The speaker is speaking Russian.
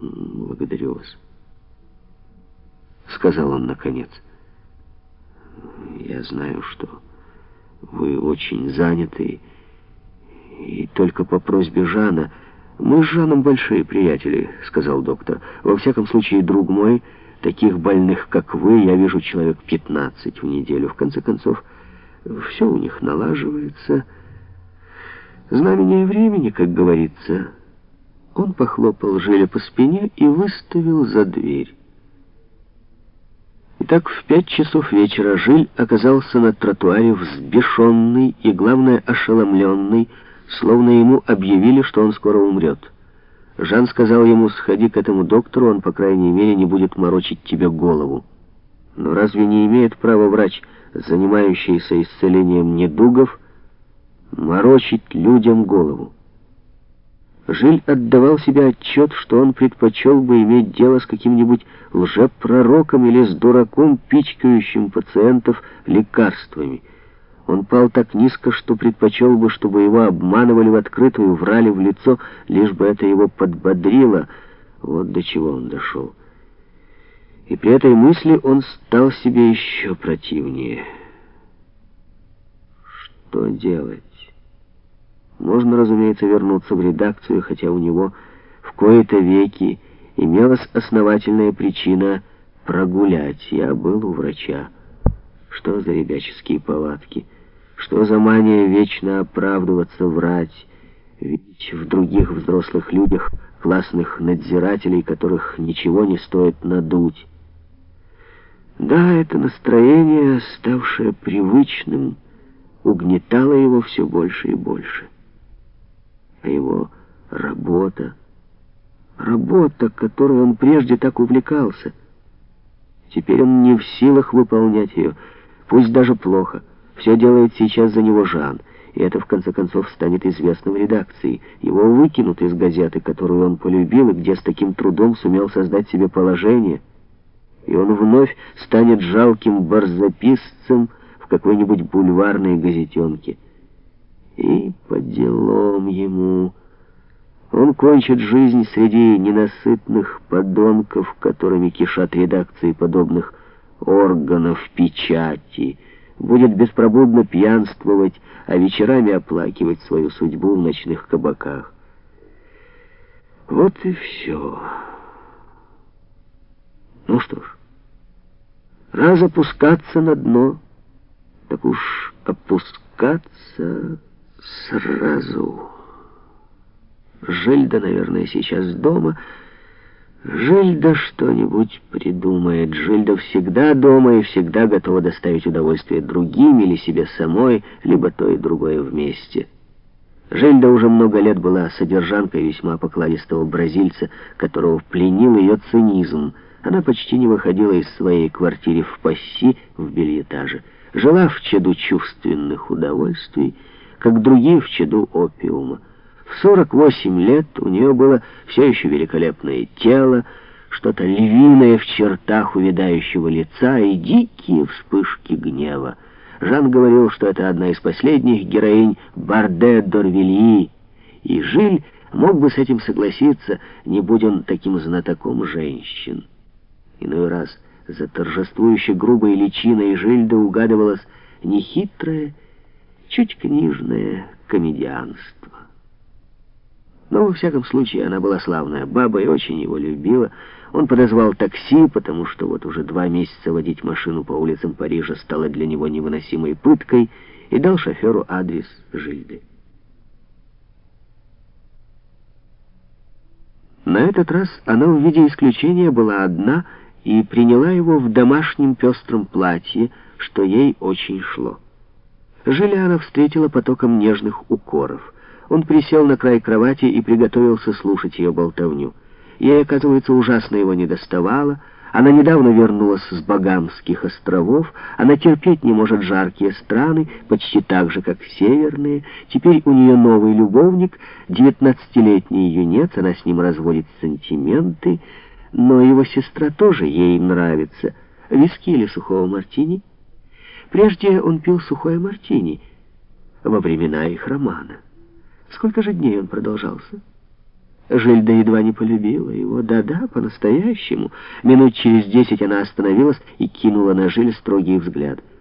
«Благодарю вас», — сказал он наконец. «Я знаю, что вы очень заняты, и только по просьбе Жана...» «Мы с Жаном большие приятели», — сказал доктор. «Во всяком случае, друг мой, таких больных, как вы, я вижу человек 15 в неделю. В конце концов, все у них налаживается. Знамение времени, как говорится». Он похлопал Жиля по спине и выставил за дверь. Итак, в пять часов вечера Жиль оказался на тротуаре взбешенный и, главное, ошеломленный, словно ему объявили, что он скоро умрет. Жан сказал ему, сходи к этому доктору, он, по крайней мере, не будет морочить тебе голову. Но разве не имеет права врач, занимающийся исцелением недугов, морочить людям голову? Жиль отдавал себе отчет, что он предпочел бы иметь дело с каким-нибудь лжепророком или с дураком, пичкающим пациентов лекарствами — он пал так низко, что предпочел бы, чтобы его обманывали в открытую, врали в лицо, лишь бы это его подбодрило. Вот до чего он дошел. И при этой мысли он стал себе еще противнее. Что делать? Можно, разумеется, вернуться в редакцию, хотя у него в кои-то веки имелась основательная причина прогулять. Я был у врача. Что за ребяческие повадки? Что за мания вечно оправдываться, врать? Ведь в других взрослых людях классных надзирателей, которых ничего не стоит надуть. Да, это настроение, ставшее привычным, угнетало его все больше и больше. А его работа, работа, которой он прежде так увлекался, теперь он не в силах выполнять ее, пусть даже плохо. Все делает сейчас за него Жан, и это, в конце концов, станет известно в редакции. Его выкинут из газеты, которую он полюбил, и где с таким трудом сумел создать себе положение. И он вновь станет жалким барзаписцем в какой-нибудь бульварной газетенке. И по делам ему... Он кончит жизнь среди ненасытных подонков, которыми кишат редакции подобных органов печати, будет беспробудно пьянствовать, а вечерами оплакивать свою судьбу в ночных кабаках. Вот и все. Ну что ж, раз опускаться на дно, так уж опускаться сразу. Жильда, наверное, сейчас дома — Жильда что-нибудь придумает. Жильда всегда дома и всегда готова доставить удовольствие другим или себе самой, либо то и другое вместе. Жильда уже много лет была содержанкой весьма покладистого бразильца, которого пленил ее цинизм. Она почти не выходила из своей квартиры в Пасси в бельетаже. Жила в чаду чувственных удовольствий, как другие в чаду опиума. В 48 лет у нее было все еще великолепное тело, что-то львиное в чертах увядающего лица и дикие вспышки гнева. Жан говорил, что это одна из последних героинь Барде Дорвильи, и Жиль мог бы с этим согласиться, не будь он таким знатоком женщин. Иной раз за торжествующей грубой личиной Жильда угадывалось нехитрое, чуть книжное комедианство. Но, во всяком случае, она была славная баба и очень его любила. Он подозвал такси, потому что вот уже два месяца водить машину по улицам Парижа стало для него невыносимой пыткой, и дал шоферу адрес Жильды. На этот раз она в виде исключения была одна и приняла его в домашнем пестром платье, что ей очень шло. Жиля она встретила потоком нежных укоров — он присел на край кровати и приготовился слушать ее болтовню. Ей, оказывается, ужасно его не доставало. Она недавно вернулась с Багамских островов. Она терпеть не может жаркие страны, почти так же, как северные. Теперь у нее новый любовник, девятнадцатилетний юнец. Она с ним разводит сантименты. Но его сестра тоже ей нравится. Виски или сухого мартини? Прежде он пил сухое мартини во времена их романа. Сколько же дней он продолжался? Жильда едва не полюбила его, да-да, по-настоящему. Минут через десять она остановилась и кинула на Жиль строгий взгляд —